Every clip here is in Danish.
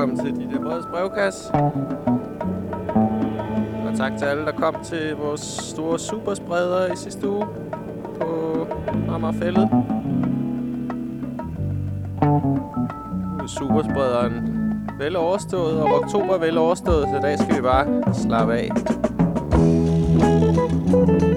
velkommen til Dit Breds brevkasse. Og tak til alle, der kom til vores store superspreder i sidste uge på Amagerfællet. Nu er supersprederen vel overstået, og oktober vel overstået, så i dag skal vi bare slappe af. Hvad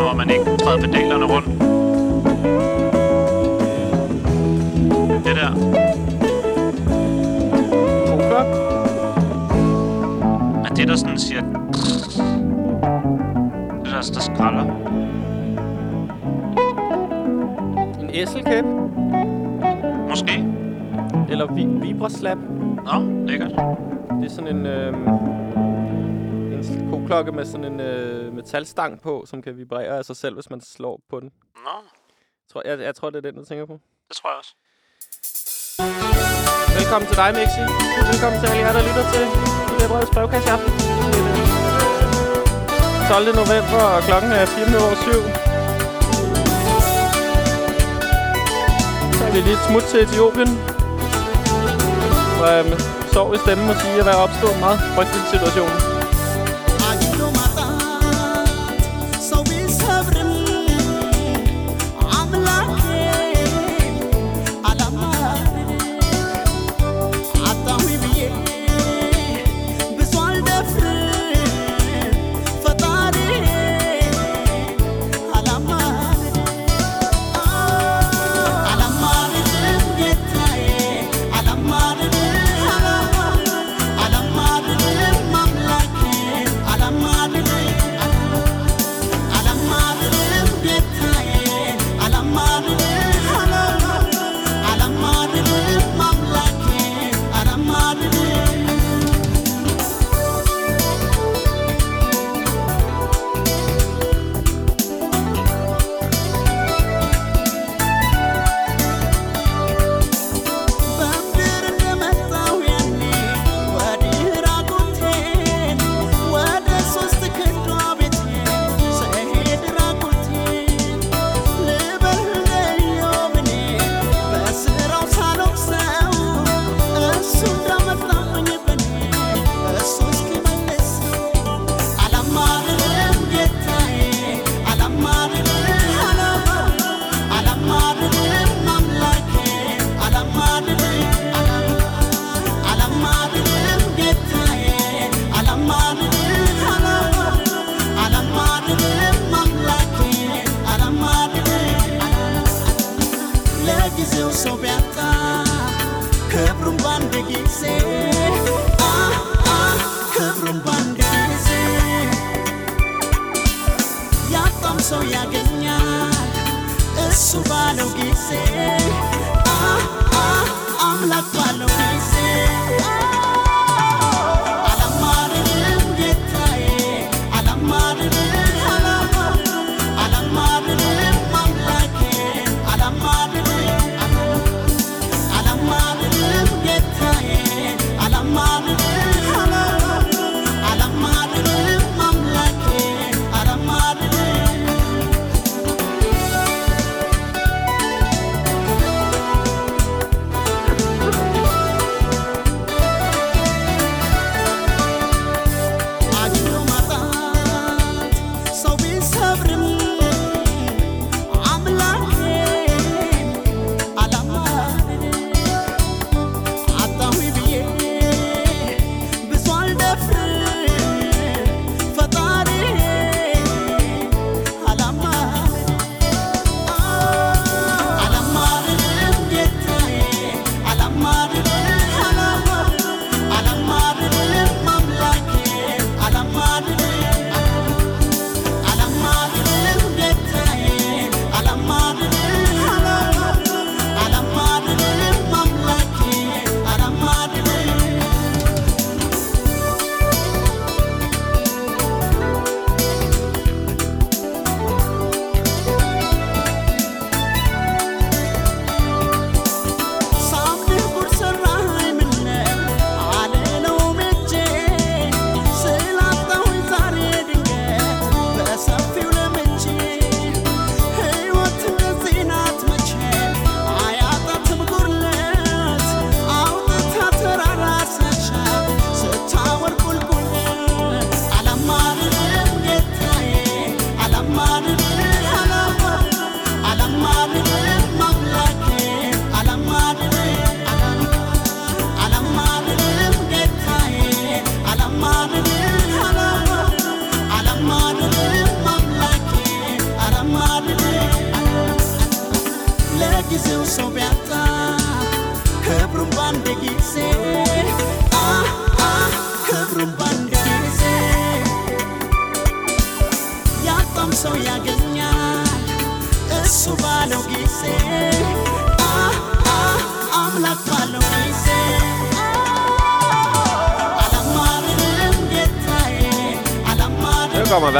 når man ikke træder pedalerne rundt? Det der. Poker. Er det, der sådan siger... Det der, der skralder. En æselkæp. Måske. Eller vi vibraslap. Nå, lækkert. Det er sådan en, øh, en koklokke med sådan en øh, metalstang på, som kan vibrere af sig selv, hvis man slår på den. Nå, Tror, jeg, jeg tror, det er den, du tænker på. det tror jeg også. Velkommen til dig, Mixi. Velkommen til alle jer, der lytter til Det er Breds brevkasse i aften. Det er den 12. november, og klokken er 4 minutter over 7. Så er vi lige et smut til Etiopien. Og øhm, sorg i stemmen må sige at være opstået en meget frygtelig situation.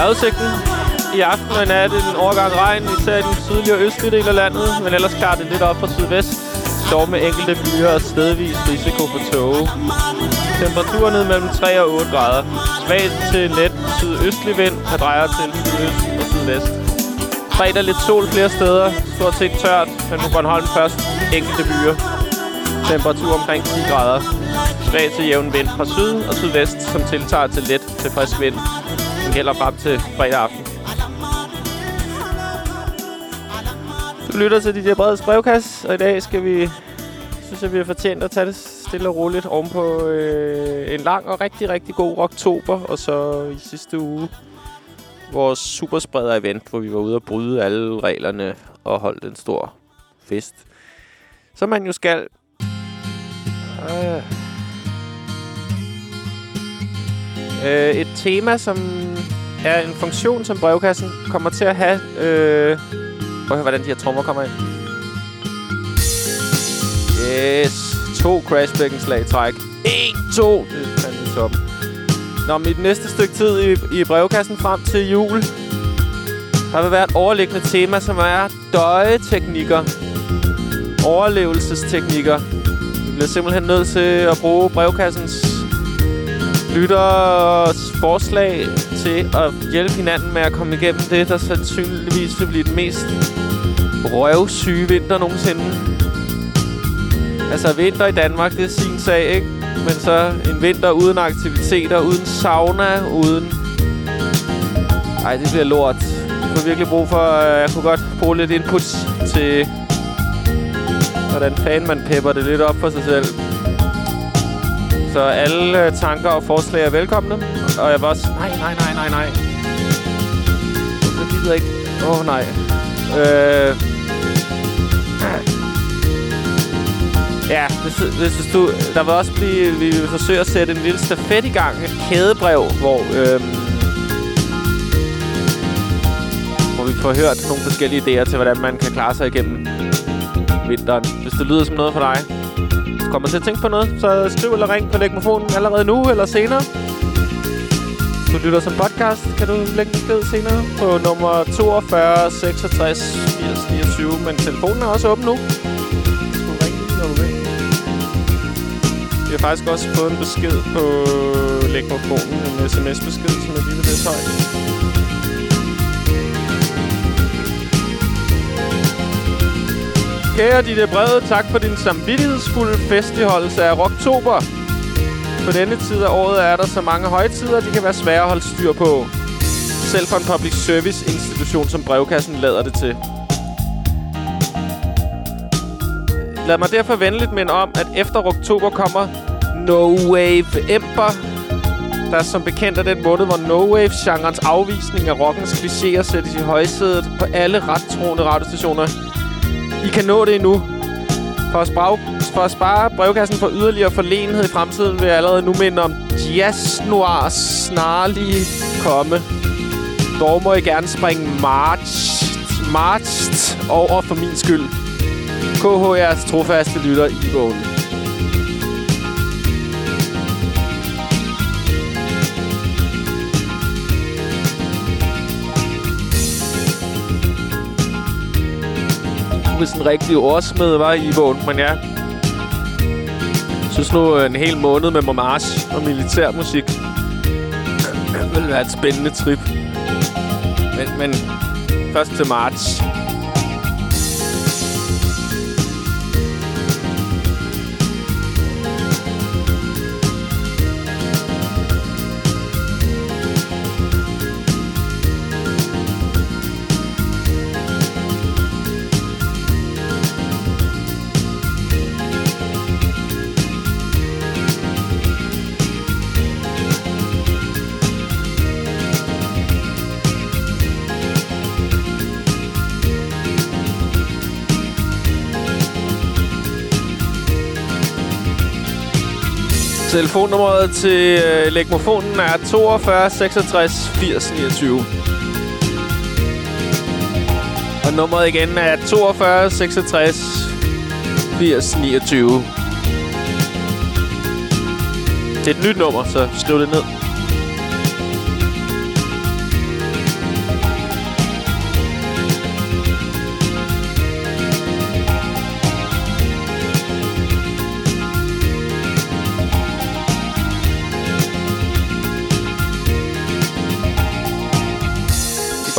Vejrudsigten. I aften og nat en overgang regn, især i den sydlige og østlige del af landet, men ellers klarer det lidt op fra sydvest. Dog med enkelte byer og stedvis risiko for tåge. Temperaturen ned mellem 3 og 8 grader. Svag til let sydøstlig vind, der drejer til sydøst og sydvest. Fredag lidt sol flere steder, stort set tørt, men på Bornholm først enkelte byer. Temperatur omkring 10 grader. Svag til jævn vind fra syd og sydvest, som tiltager til let til frisk vind som gælder frem til fredag aften. Du lytter til DJ Breds brevkasse, og i dag skal vi, synes jeg, vi har fortjent at tage det stille og roligt ovenpå øh, en lang og rigtig, rigtig god oktober, og så i sidste uge vores superspreder-event, hvor vi var ude og bryde alle reglerne og holdt en stor fest. Som man jo skal. Øh. Øh, et tema, som er en funktion, som brevkassen kommer til at have. Øh, prøv at høre, hvordan de her trommer kommer ind. Yes. To crashbækkenslag i træk. En, to. Det er fandme top. Nå, mit næste stykke tid i, i brevkassen frem til jul, der vil være et overliggende tema, som er døjeteknikker. Overlevelsesteknikker. Vi bliver simpelthen nødt til at bruge brevkassens lytteres forslag til at hjælpe hinanden med at komme igennem det, der sandsynligvis vil blive den mest røvsyge vinter nogensinde. Altså, vinter i Danmark, det er sin sag, ikke? Men så en vinter uden aktiviteter, uden sauna, uden... Ej, det bliver lort. Jeg får virkelig brug for... Øh, jeg kunne godt bruge lidt input til... Hvordan fanden man pepper det lidt op for sig selv. Så alle øh, tanker og forslag er velkomne. Og jeg var også... Nej, nej, nej, nej, nej. Jeg gider ikke... Åh, oh, nej. Øh... Ja, hvis, hvis, hvis du... Der vil også blive... Vi vil forsøge at sætte en lille stafet i gang. Et kædebrev, hvor... Øh, hvor vi får hørt nogle forskellige idéer til, hvordan man kan klare sig igennem vinteren. Hvis det lyder som noget for dig, kommer til at tænke på noget, så skriv eller ring på lægmofonen allerede nu eller senere. Du lytter som podcast, kan du lægge en besked senere på nummer 42 66 80 29. Men telefonen er også åben nu. Du ringe, når du vil. Vi har faktisk også fået en besked på lægmofonen. En sms-besked, som er lige ved det højt. Kære Ditte Brede, tak for din samvittighedsfulde festligholdelse af Rocktober. På denne tid af året er der så mange højtider, de kan være svære at holde styr på. Selv for en public service institution som brevkassen lader det til. Lad mig derfor venligt minde om, at efter oktober kommer No Wave Ember, der som bekendt er den måned, hvor No Wave-genrens afvisning af rockens klichéer sættes i højsædet på alle rettroende radiostationer. I kan nå det endnu. For at, spare, for at spare brevkassen for yderligere forlenhed i fremtiden, vil jeg allerede nu minde om Jazz Noir snarlige komme. Dog må I gerne springe march, marched over for min skyld. KH jeres trofaste lytter i bogen. Hvis en rigtig ordsmed var i vågen, men ja. Jeg synes nu, en hel måned med march og militærmusik vil være et spændende trip. Men, men først til marts. Telefonnummeret til øh, Legmofonen er 42 66 80 29. Og nummeret igen er 42 66 80 29. Det er et nyt nummer, så skriv det ned.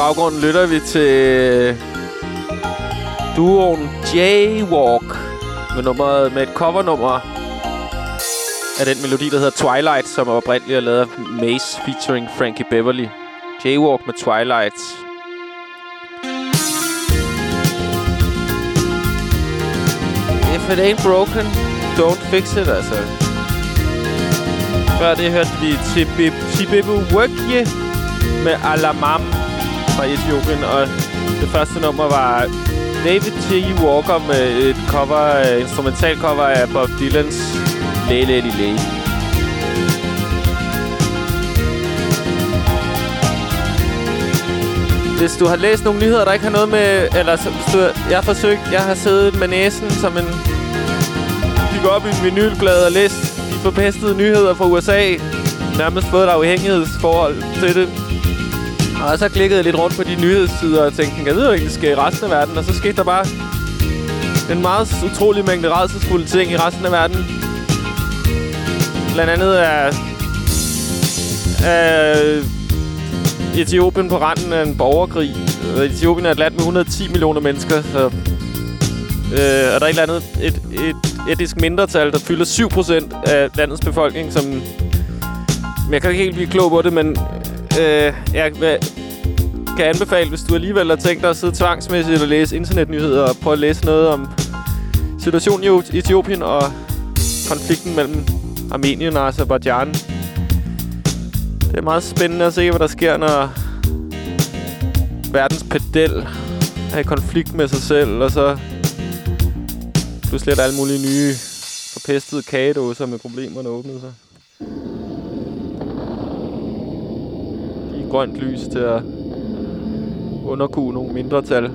Baggrunden lytter vi til duoen Jaywalk med, nummeret, med et covernummer af den melodi, der hedder Twilight, som oprindeligt er lavet af Mace featuring Frankie Beverly. Jaywalk med Twilight. If it ain't broken, don't fix it, altså. Før det hørte vi Tibibu Wokye med Alamam fra Etiopien, og det første nummer var David T. E. Walker med et cover, øh, instrumental cover af Bob Dylans Lay Lay Lay. Hvis du har læst nogle nyheder, der ikke har noget med... Eller hvis du, jeg har forsøgt... Jeg har siddet med næsen som en... Gik op i en vinylglad og læst de forpestede nyheder fra USA. Nærmest fået et afhængighedsforhold til det. Og så klikkede jeg lidt rundt på de nyhedssider og tænkte, jeg ved jo ikke, det sker i resten af verden. Og så skete der bare en meget utrolig mængde redselsfulde ting i resten af verden. Blandt andet er, er Etiopien på randen af en borgerkrig. Etiopien er et land med 110 millioner mennesker, så øh, er der et eller andet et, et etisk mindretal, der fylder 7% af landets befolkning, som... Men jeg kan ikke helt blive klog på det, men øh, jeg kan anbefale, hvis du alligevel har tænkt dig at sidde tvangsmæssigt og læse internetnyheder og prøve at læse noget om situationen i Etiopien og konflikten mellem Armenien og Azerbaijan. Det er meget spændende at se, hvad der sker, når verdens pedel er i konflikt med sig selv, og så pludselig er der alle mulige nye forpestede kagedåser med problemerne åbnet sig. Grønt lys til at underkue nogle mindretal. Det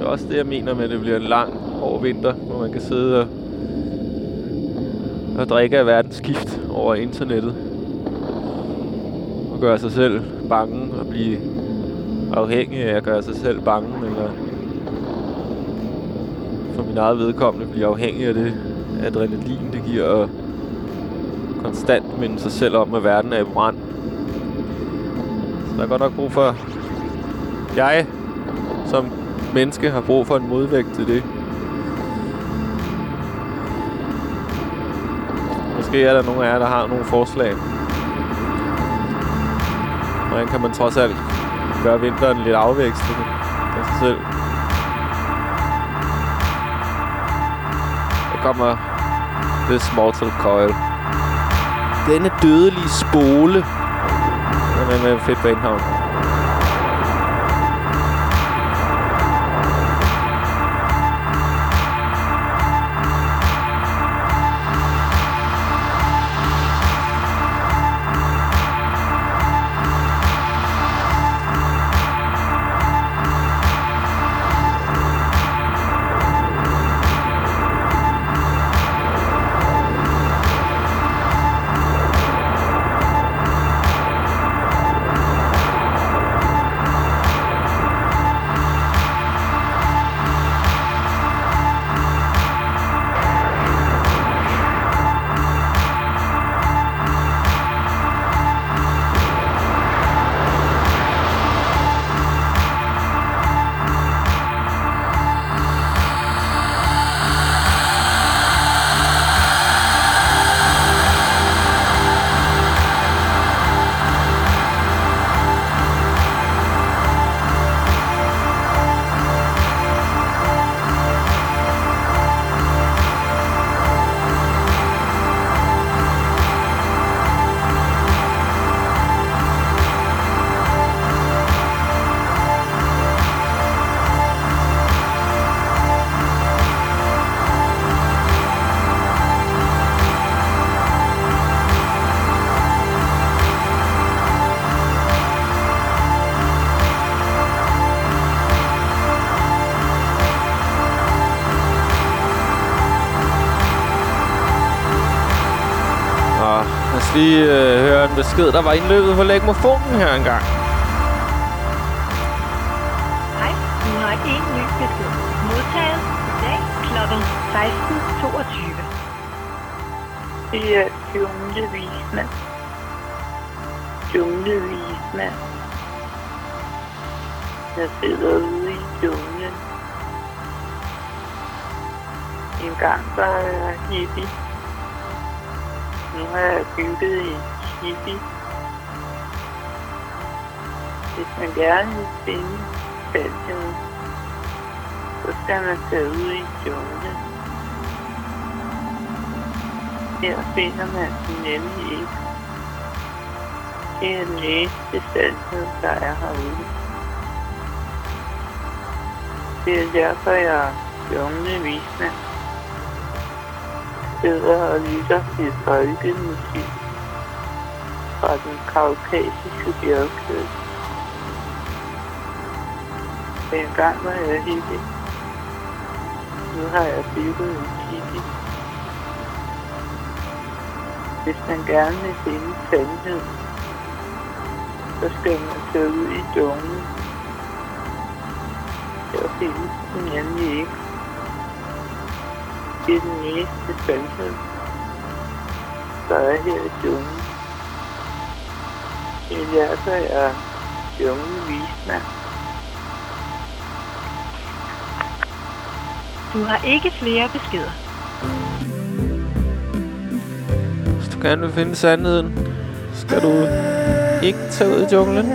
er også det, jeg mener med, at det bliver en lang hård vinter, hvor man kan sidde og, og drikke af verdens skift over internettet. Og gøre sig selv bange og blive afhængig af at gøre sig selv bange, eller for min eget vedkommende blive afhængig af det adrenalin, det giver, konstant minde sig selv om, at verden er i brand. Så der er godt nok brug for... Jeg, som menneske, har brug for en modvægt til det. Måske er der nogen af jer, der har nogle forslag. Hvordan kan man trods alt gøre vinteren lidt afvækstende af sig selv? Jeg kommer This Mortal Coil. Denne dødelige spole. Den er med en fedt bandhavn. Besked, der var indløbet på lægmofonen her engang. Hej, du har en ny besked. Modtaget i dag kl. 16.22. Det er junglevismand. Junglevismand. Jeg sidder ude i junglen. En gang var jeg hippie. Nu har jeg bygget en hippie. Hvis man gerne vil finde faldet, så skal man tage ud i junglen. Her finder man den nemlig ikke. Det er den eneste sandhed, der er herude. Det er derfor, jeg er junglevismand sidder og lytter til folkemusik fra den kaukasiske bjergkæde. En gang var jeg hippie. Nu har jeg bygget en tipi. Hvis man gerne vil finde sandhed, så skal man tage ud i dungen. Der findes den nemlig ikke det er den eneste sandhed, der er her i dungen. Jeg lærte af jungen vismand. Du har ikke flere beskeder. Hvis du gerne vil finde sandheden, skal du ikke tage ud i junglen.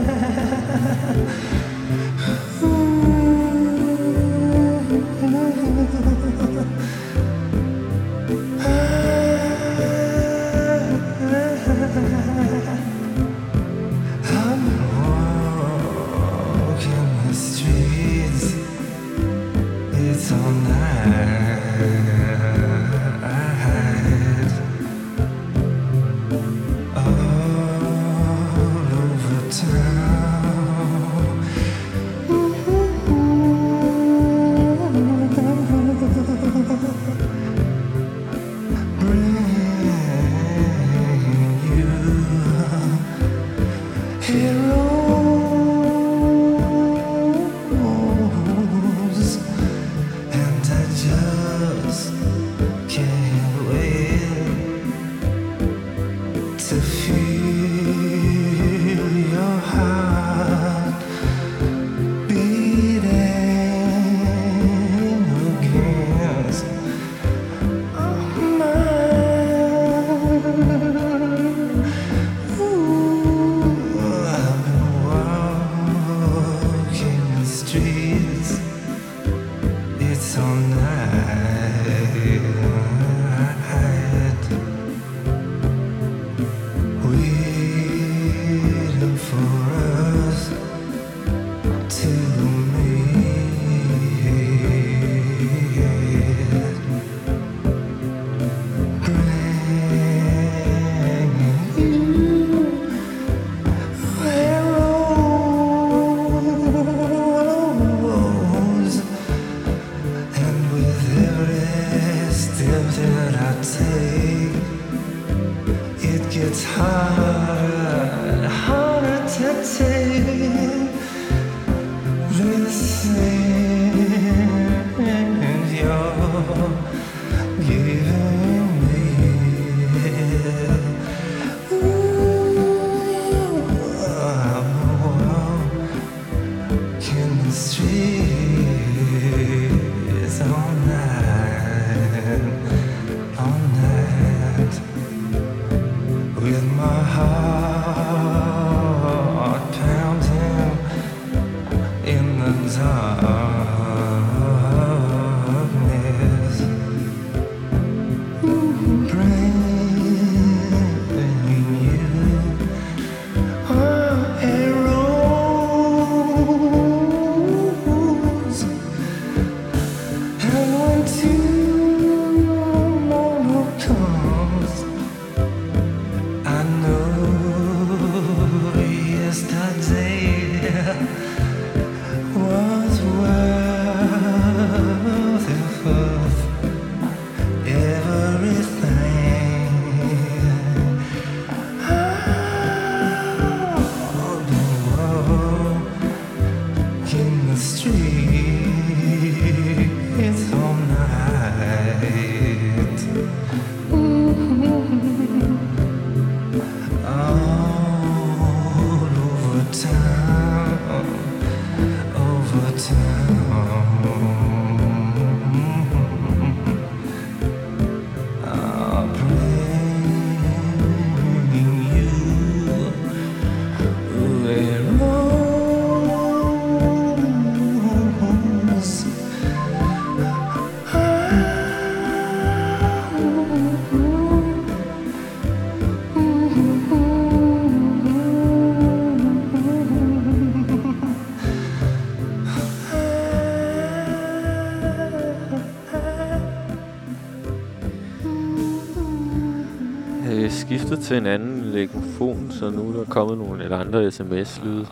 Til en anden legofon, så nu er der kommet nogle eller andre sms-lyde.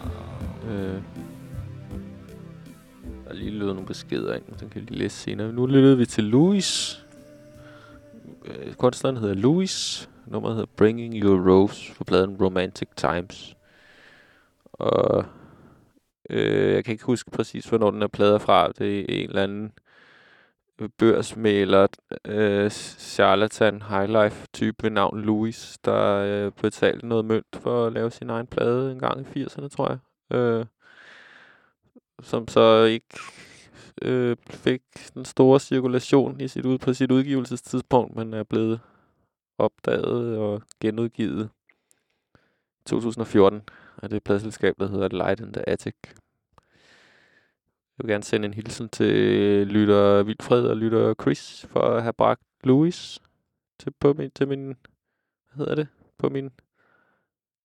Øh, der er lige løbet nogle beskeder ind, den kan jeg lige læse senere. Nu lyttede vi til Louis. Øh, kunstneren hedder Louis. Nummeret hedder Bringing Your Rose på pladen Romantic Times. Og øh, jeg kan ikke huske præcis, hvornår den er plade fra. Det er en eller anden børsmaler, øh, charlatan, highlife type ved navn Louis, der øh, betalte noget mønt for at lave sin egen plade en gang i 80'erne, tror jeg. Øh, som så ikke øh, fik den store cirkulation i sit ud på sit udgivelsestidspunkt, men er blevet opdaget og genudgivet i 2014 af det pladselskab, der hedder Light in the Attic. Jeg vil gerne sende en hilsen til lytter Vilfred og lytter Chris for at have bragt Louis til, på min, til min, hvad hedder det, på min,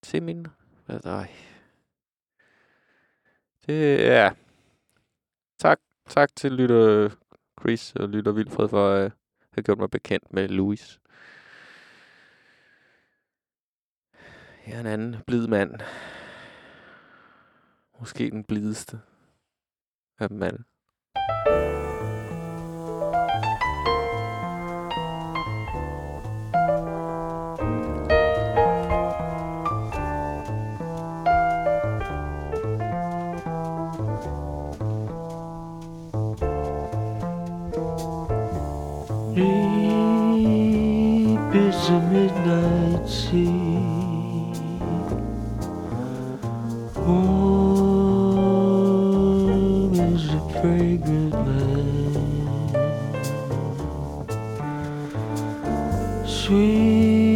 til min, hvad nej. Det er, ja. tak, tak til lytter Chris og lytter Vilfred for at øh, have gjort mig bekendt med Louis. Jeg er en anden blid mand. Måske den blideste af sweet.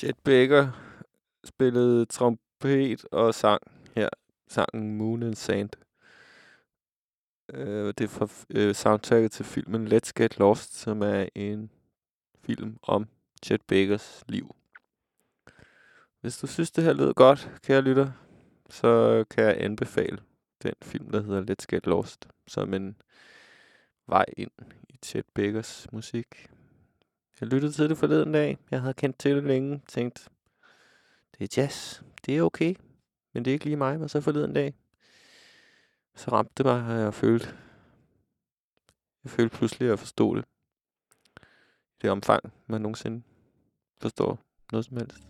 Chet Baker spillede trompet og sang her sangen Moon and Sand. Øh, det er fra øh, soundtracket til filmen Let's Get Lost, som er en film om Chet Bakers liv. Hvis du synes, det her lyder godt, kære lytter, så kan jeg anbefale den film, der hedder Let's Get Lost, som en vej ind i Chet Bakers musik. Jeg lyttede til det forleden dag. Jeg havde kendt til det længe. Tænkt, det er jazz. Det er okay. Men det er ikke lige mig. Men så forleden dag, så ramte det mig, og jeg følte, jeg følte pludselig, at jeg forstod det. I det omfang, man nogensinde forstår noget som helst.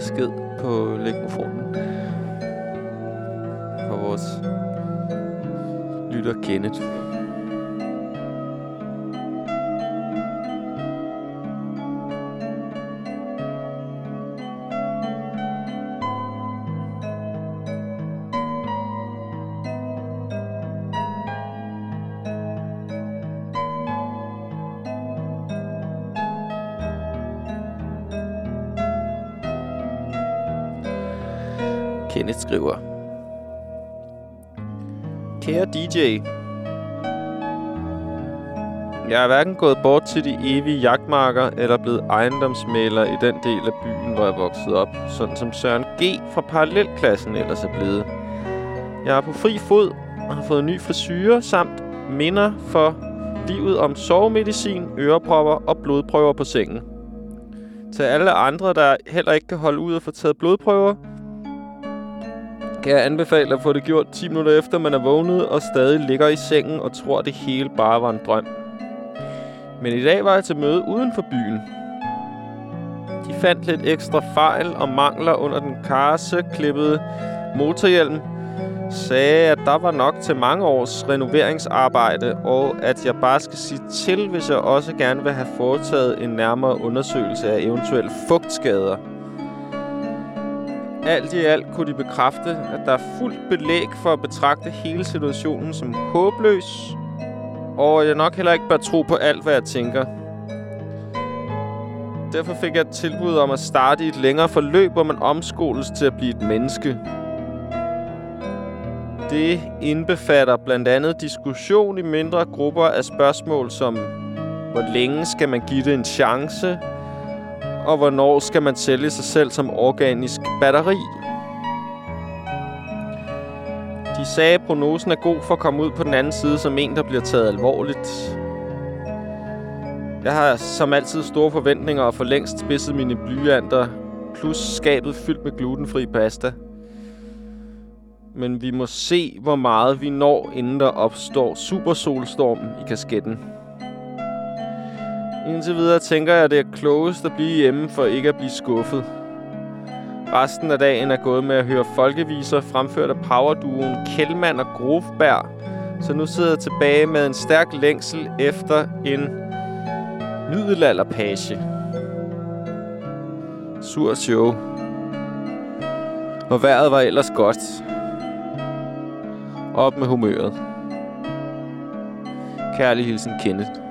Besked på lægmofonen fra vores lytter Kenneth. Kenneth skriver. Kære DJ. Jeg er hverken gået bort til de evige jagtmarker eller blevet ejendomsmaler i den del af byen, hvor jeg voksede op, sådan som Søren G. fra parallelklassen ellers er blevet. Jeg er på fri fod og har fået ny frisyre samt minder for livet om sovemedicin, ørepropper og blodprøver på sengen. Til alle andre, der heller ikke kan holde ud og få taget blodprøver, kan jeg anbefale at få det gjort 10 minutter efter, man er vågnet og stadig ligger i sengen og tror, det hele bare var en drøm. Men i dag var jeg til møde uden for byen. De fandt lidt ekstra fejl og mangler under den karseklippede motorhjelm, sagde, at der var nok til mange års renoveringsarbejde, og at jeg bare skal sige til, hvis jeg også gerne vil have foretaget en nærmere undersøgelse af eventuelle fugtskader. Alt i alt kunne de bekræfte, at der er fuldt belæg for at betragte hele situationen som håbløs, og jeg nok heller ikke bør tro på alt, hvad jeg tænker. Derfor fik jeg et tilbud om at starte i et længere forløb, hvor man omskoles til at blive et menneske. Det indbefatter blandt andet diskussion i mindre grupper af spørgsmål som, hvor længe skal man give det en chance, og hvornår skal man sælge sig selv som organisk batteri. De sagde, at prognosen er god for at komme ud på den anden side som en, der bliver taget alvorligt. Jeg har som altid store forventninger og for længst spidset mine blyanter, plus skabet fyldt med glutenfri pasta. Men vi må se, hvor meget vi når, inden der opstår supersolstormen i kasketten. Indtil videre tænker jeg, at det er klogest at blive hjemme for ikke at blive skuffet. Resten af dagen er gået med at høre folkeviser fremført af powerduoen Kjellmann og Grofberg. Så nu sidder jeg tilbage med en stærk længsel efter en middelalderpage. Sur show. Og vejret var ellers godt. Op med humøret. Kærlig hilsen, Kenneth.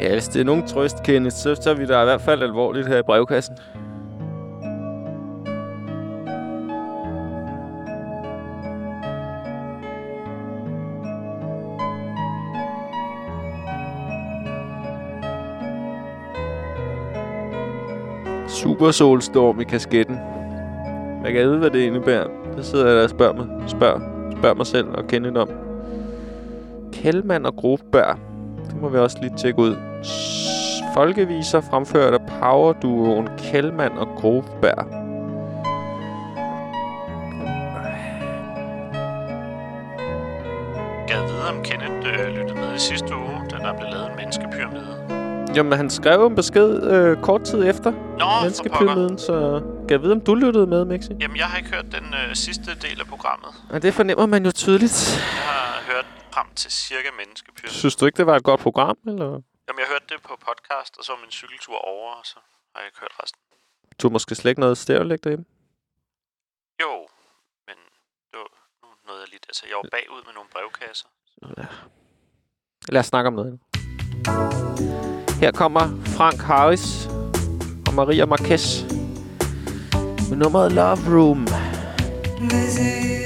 Ja, hvis det er nogen trøst, Kenneth, så tager vi der i hvert fald alvorligt her i brevkassen. Super solstorm i kasketten. Jeg kan vide, hvad det indebærer. Det sidder jeg der og spørger mig, spørger, spørger mig selv og kender om. Kjellmann og Grofberg. Det må vi også lige tjekke ud. Folkeviser fremført af powerduoen Kjellmann og Grofberg. Gad vide, om Kenneth øh, lyttede med i sidste uge, da der blev lavet en menneskepyramide. Jamen, han skrev en besked øh, kort tid efter Nå, menneskepyramiden, så jeg vide, om du lyttede med, Mixi? Jamen, jeg har ikke hørt den øh, sidste del af programmet. Og det fornemmer man jo tydeligt. Jeg har hørt frem til cirka Menneskepyramiden. Synes du ikke, det var et godt program, eller? Jamen, jeg hørte det på podcast, og så var min cykeltur over, og så har jeg ikke hørt resten. Du måske slet ikke noget stereolæg derhjemme? Jo, men det var nu noget jeg lidt. Altså, jeg var bagud med nogle brevkasser. Lad os snakke om noget. Her kommer Frank Harris og Maria Marquez med nummeret Love Room. This is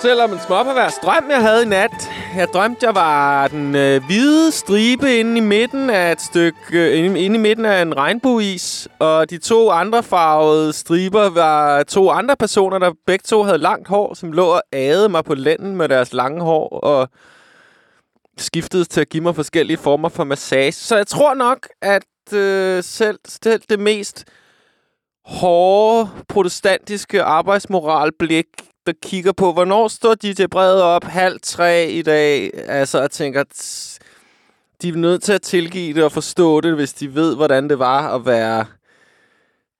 fortælle om en småpervers drøm, jeg havde i nat. Jeg drømte, jeg var den øh, hvide stribe inde i midten af et stykke, øh, inde, inde i midten af en regnbueis. Og de to andre farvede striber var to andre personer, der begge to havde langt hår, som lå og adede mig på lænden med deres lange hår. Og skiftede til at give mig forskellige former for massage. Så jeg tror nok, at øh, selv, selv det mest hårde, protestantiske arbejdsmoralblik, der kigger på, hvornår står DJ Brede op halv tre i dag, altså og tænker, de er nødt til at tilgive det og forstå det, hvis de ved, hvordan det var at være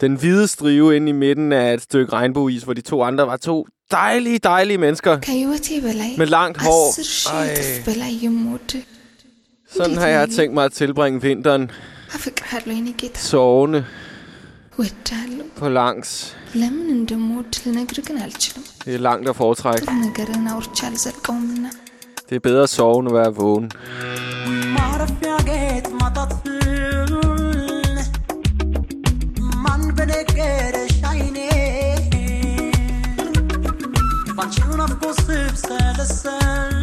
den hvide strive inde i midten af et stykke regnbueis, hvor de to andre var to dejlige, dejlige mennesker. Med langt hår. Ej. Sådan har jeg tænkt mig at tilbringe vinteren. Sovende. వచ్చాను పొలాంగ్స్ లెమన్ ఉండే మూటలు నగరికి నల్చడం Det er langt at foretrække. నగరన Det er bedre at sove, end at være vågen. ما اعرف يا جيت ما تطل من بنكرش عيني بنشونا بقصيب سلسل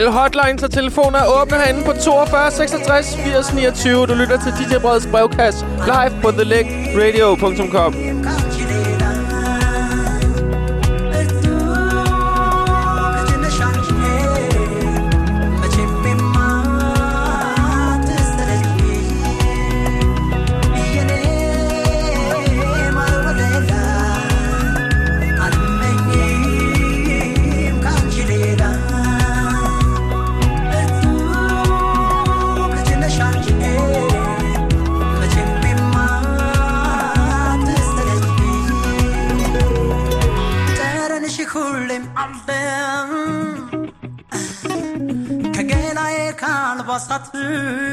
Alle hotlines og telefoner er åbne herinde på 42 66 80 29. Du lytter til DJ Breds brevkasse live på thelegtradio.com. mm-hmm.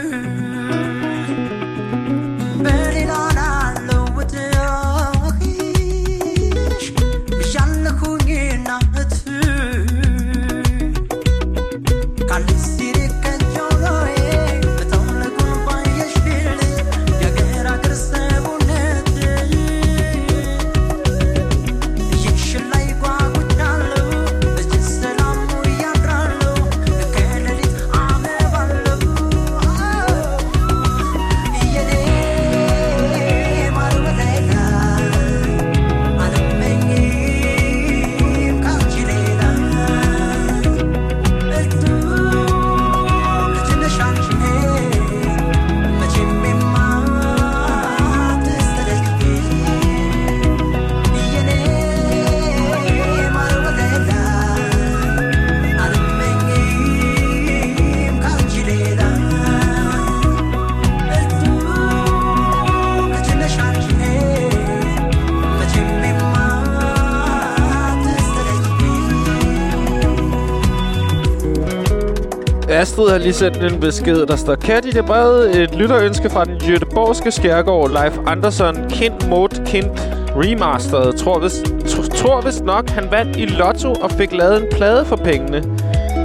Lige sendt en besked, der står Kat i det brede. Et lytterønske fra den jødeborgske skærgård. Leif Andersson, Kind Mode Kind Remastered. Tror vist, tr- tror vist nok, han vandt i lotto og fik lavet en plade for pengene.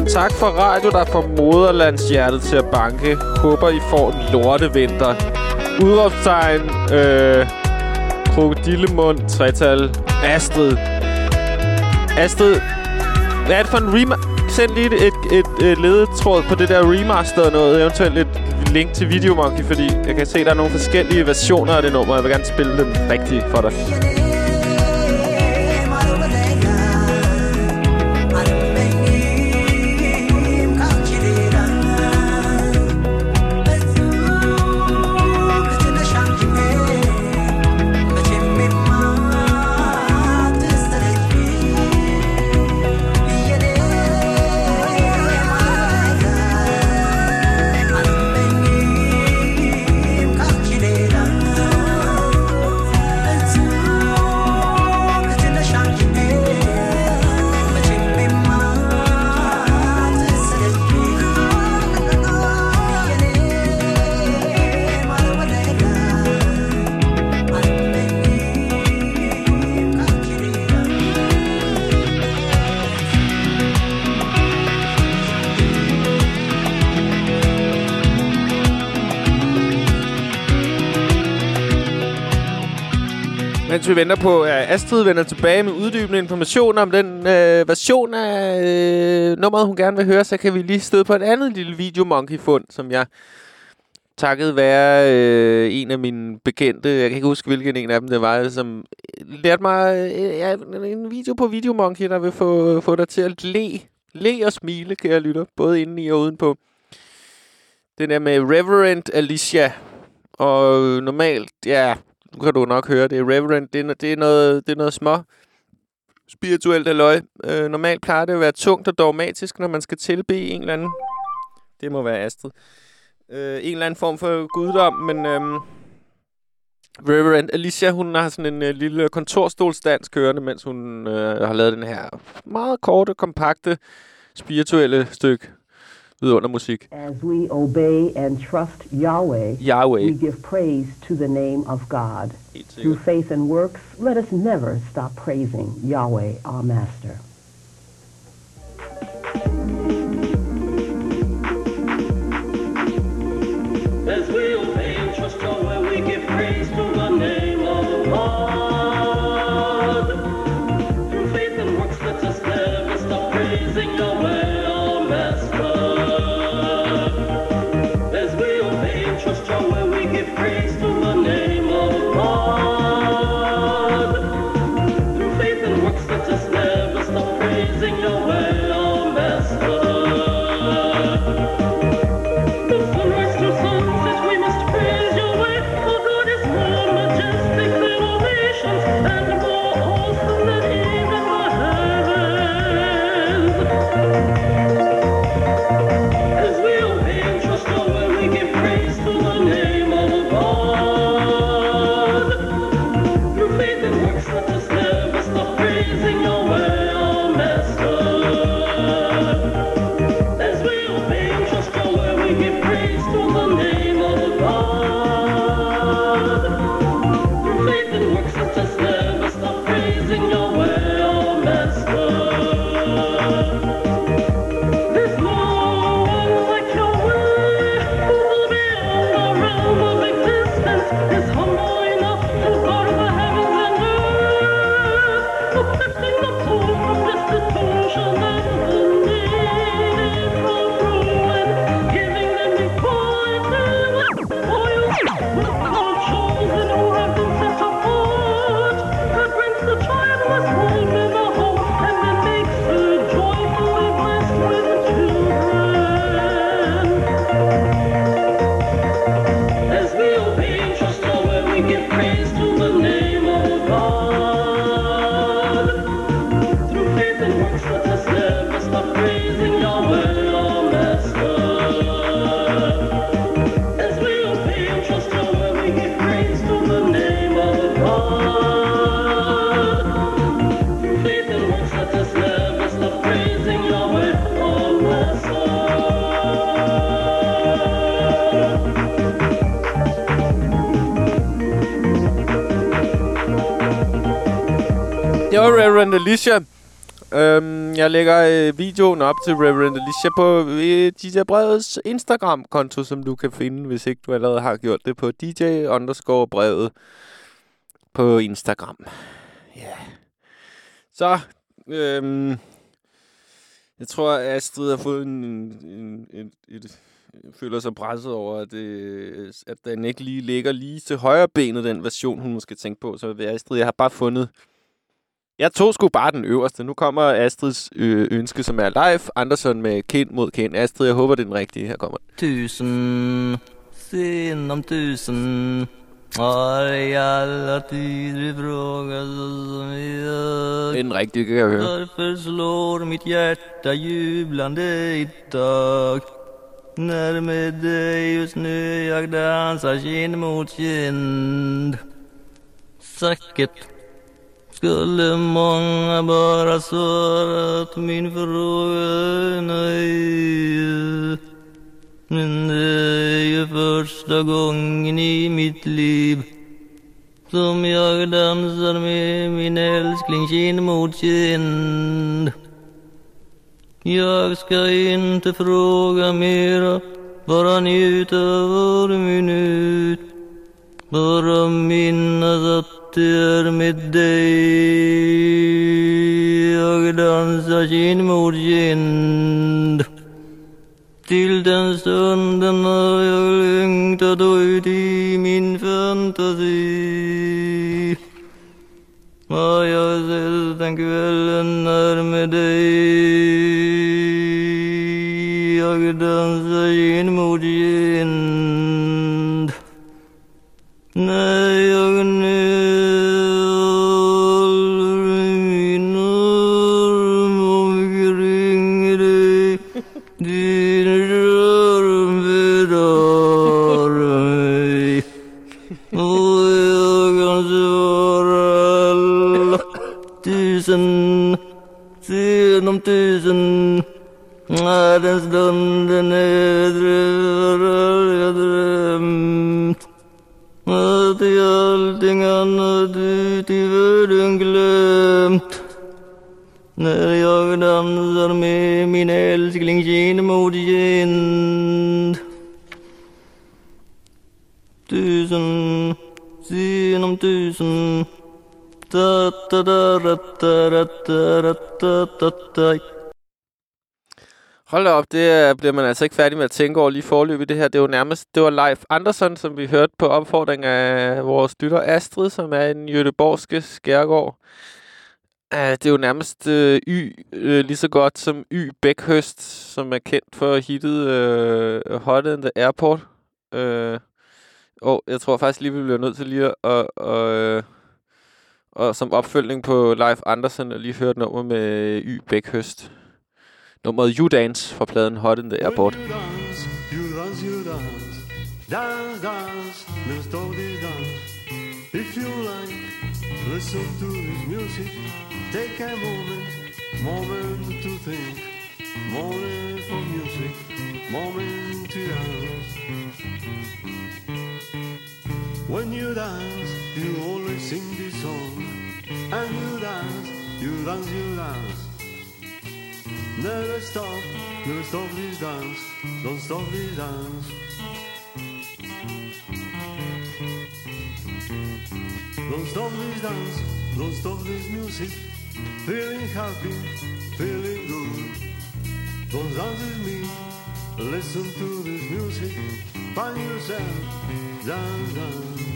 Tak for radio, der får moderlandshjertet til at banke. Håber, I får en lortevinter. Udråbstegn. Øh, krokodillemund. Tretal. Astrid. Astrid, hvad er det for en remaster? Send lige et, et, et, et ledetråd på det der remaster noget. Eventuelt et link til Videomonkey, fordi jeg kan se, at der er nogle forskellige versioner af det nummer. Jeg vil gerne spille dem rigtigt for dig. Mens vi venter på, at Astrid vender tilbage med uddybende information om den øh, version af øh, nummeret, hun gerne vil høre, så kan vi lige støde på et andet lille video monkey fund som jeg takket være øh, en af mine bekendte, jeg kan ikke huske, hvilken en af dem det var, som lærte mig øh, ja, en video på Videomonkey, der vil få, få dig til at le. Le og smile, kære lytter, både indeni og udenpå. Den der med Reverend Alicia. Og normalt, ja, nu kan du nok høre det. Reverend, det er, det er, noget, det er noget små spirituelt aløj. Øh, normalt plejer det at være tungt og dogmatisk, når man skal tilbe en eller anden. Det må være Astrid. Øh, en eller anden form for guddom, men... Øh, Reverend Alicia, hun har sådan en øh, lille kontorstolsdans kørende, mens hun øh, har lavet den her meget korte, kompakte, spirituelle stykke vidundermusik. As we obey and trust Yahweh, Yahweh. we give praise to the name of God. Through faith and works, let us never stop praising Yahweh, our Master. Reverend Alicia. Øhm, jeg lægger øh, videoen op til Reverend Alicia på øh, DJ Brevets Instagram-konto, som du kan finde, hvis ikke du allerede har gjort det, på DJ underscore brevet på Instagram. Ja. Yeah. Så, øhm, jeg tror, at Astrid har fået en, en, en, et, føler sig presset over, at, øh, at den ikke lige ligger lige til højre benet, den version, hun måske tænke på. Så vil Astrid, jeg har bare fundet jeg tog sgu bare den øverste. Nu kommer Astrids ønske, som er live. Andersen med kind mod kind. Astrid, jeg håber, det er den rigtige. Her kommer den. Tusen sinom tusen har i alla tider frågat som jag den rigtige, kan jeg høre. Därför slår mitt hjärta jublande idag När med dig just nu jag dansar kind mot kind Säkert många bara svarat min fråga nej Men det är första gången i mitt liv som jag dansar med min älskling kind mot kind. Jag ska inte fråga mera, bara njuta av minut. Bara minnas att med dig jag dansar kind mot kind. Till den stunden har jag längtat ut i min fantasi. Vad jag sett den kvällen är med dig. När När jag dansar med min älskling kind mot kind Tusen, genom tusen ta ta da ra ta ra ta ra ta ta ta. Hold da op, det er- bliver man altså ikke færdig med at tænke over lige forløbet det her. Det var nærmest, det var Leif Andersen, som vi hørte på opfordring af vores lytter Astrid, som er i jødeborgske skærgård. Uh, det er jo nærmest øh, Y øh, lige så godt som Y Bækhøst, som er kendt for hittet øh, Hot in the Airport. Øh, og jeg tror faktisk lige, vi bliver nødt til lige at... Og, og, øh, og som opfølgning på Leif Andersen, at lige høre et nummer med øh, Y Bækhøst. Nummeret You Dance fra pladen Hot in the Airport. If you like, listen to this music. Take a moment, moment to think. Moment for music, moment to dance. When you dance, you always sing this song. And you dance, you dance, you dance. Never stop, never stop this dance. Don't stop this dance. Don't stop this dance, don't stop this music. Feeling happy, feeling good. Don't dance with me, listen to this music. Find yourself, dance, dance.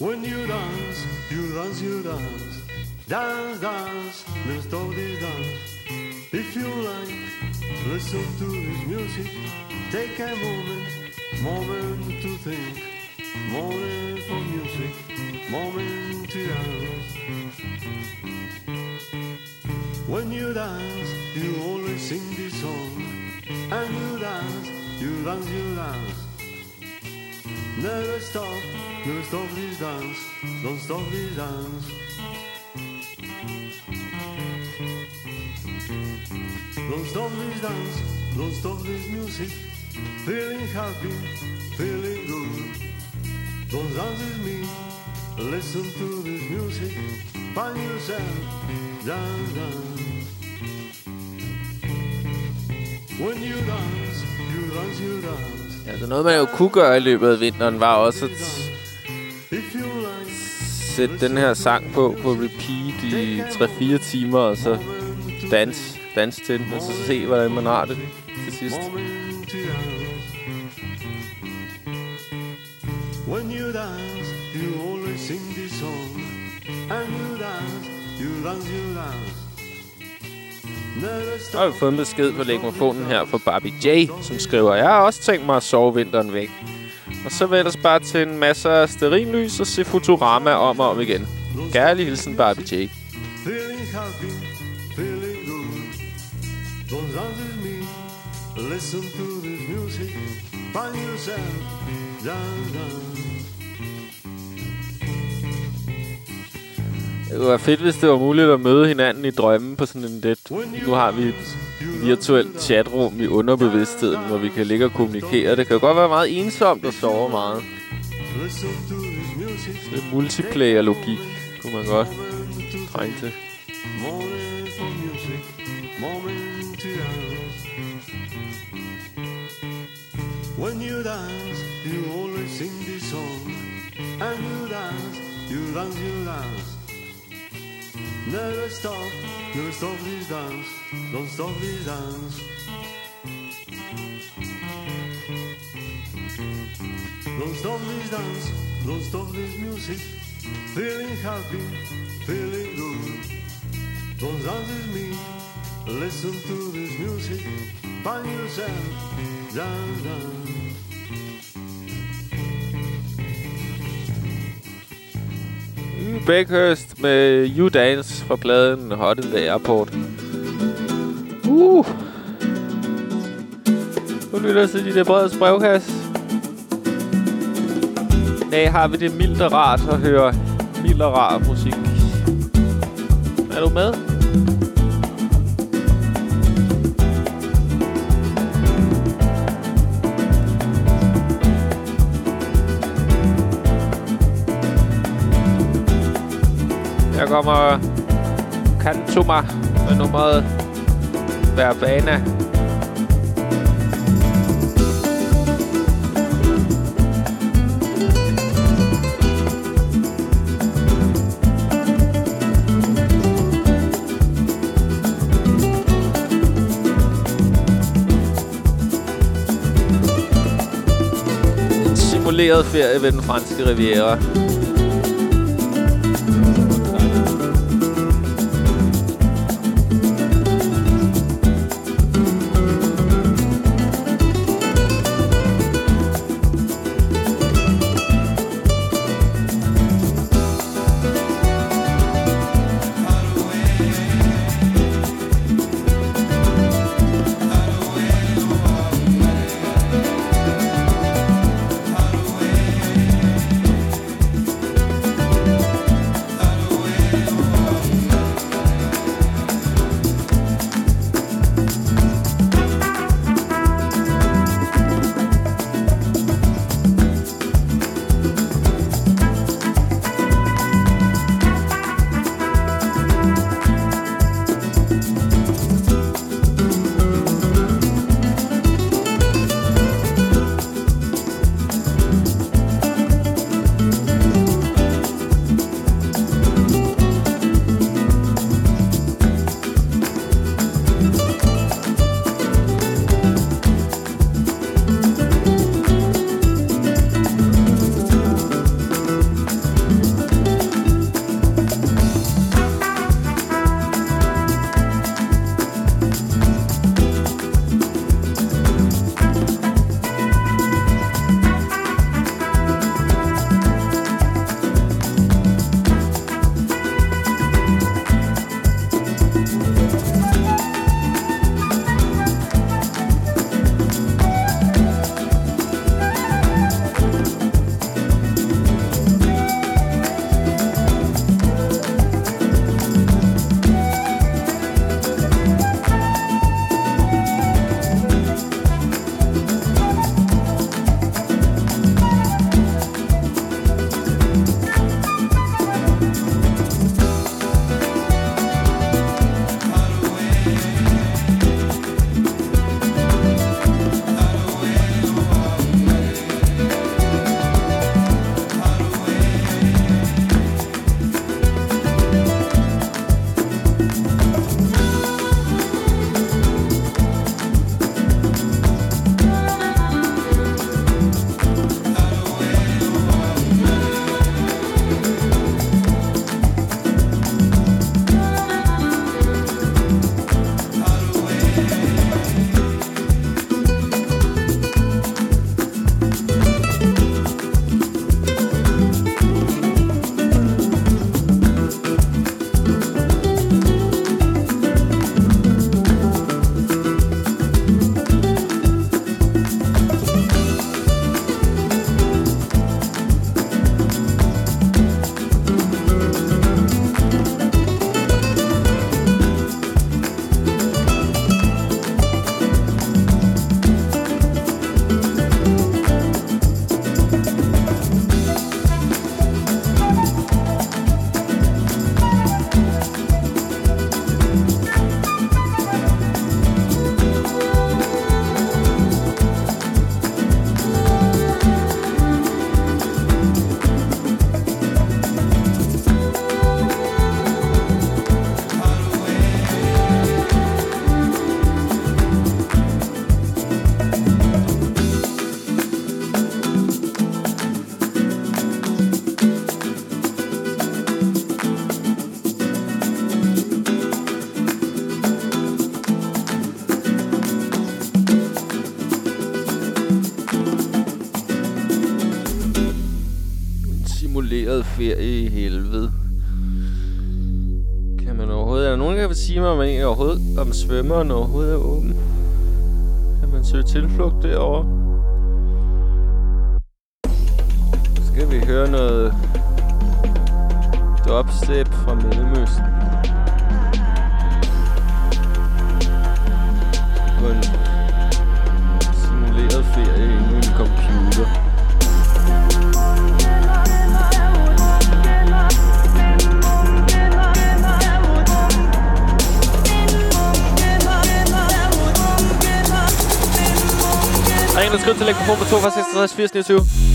When you dance, you dance, you dance. Dance, dance, never stop this dance. If you like, listen to this music. Take a moment, moment to think. Moment for music, moment to dance. When you dance, you always sing this song. And you dance, you dance, you dance. Never stop, never stop this dance. Don't stop this dance. Don't stop this dance, don't stop this music. Feeling happy, feeling good. Don't dance with me, listen to this music. Find yourself, dance, dance. When you dance, you dance, you dance. Altså noget, man jo kunne gøre i løbet af vinteren, var også at sætte den her sang på på repeat i 3-4 timer, og så dans, dans til den, og så se, hvordan man har det til sidst. When you dance, you always sing this song. And you dance, you dance, you dance. Har vi fået en besked på legmofonen her fra Barbie J, som skriver, Jeg har også tænkt mig at sove vinteren væk. Og så vil jeg ellers bare til en masse af sterinlys og se Futurama om og om igen. Kærlig hilsen, Barbie J. Feeling happy, feeling good. Don't dance me. Listen to this music. Find yourself, dance, dance. Det var fedt, hvis det var muligt at møde hinanden i drømme på sådan en lidt... Nu har vi et virtuelt chatrum i underbevidstheden, hvor vi kan ligge og kommunikere. Det kan jo godt være meget ensomt at sove meget. Det er lidt multiplayer-logik kunne man godt trænge til. When you dance, you always sing this song. And you dance, you dance, you dance. Never stop, never stop this dance. Don't stop this dance. Don't stop this dance, don't stop this music. Feeling happy, feeling good. Don't dance with me, listen to this music. Find yourself, dance, dance. Bakehurst med You Dance fra pladen Hot in the Airport. Uh. Nu lytter jeg til de der brede brevkasse. Nej, har vi det mildt og rart at høre mild og rar musik. Er du med? Kommer Kantuma med nummeret Verbana. Simuleret ferie ved den franske riviera. Svømmeren overhovedet er åben? Kan man søge tilflugt derovre? Eller skriv til på 42 66 80 29.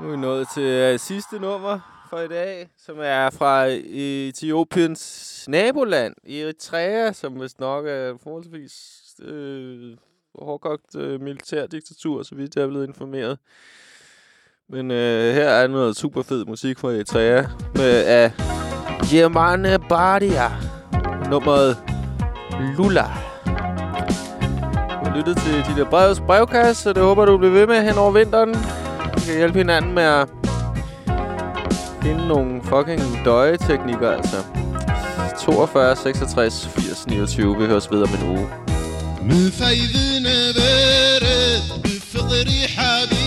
Nu er vi nået til øh, sidste nummer for i dag, som er fra øh, Etiopiens naboland, Eritrea, som vist nok er forholdsvis øh, hårdkogt øh, militærdiktatur, så vidt jeg er blevet informeret. Men øh, her er noget super fed musik fra Eritrea med af Jemane Bardia. Nummeret Lula. Du har lyttet til dit brevs brevkasse, så det håber du bliver ved med hen over vinteren Vi kan hjælpe hinanden med at finde nogle fucking døje-teknikker, altså. 42, 66, 80, 29. Vi høres videre om en uge. من فيذنا بارد بفغري حبيرة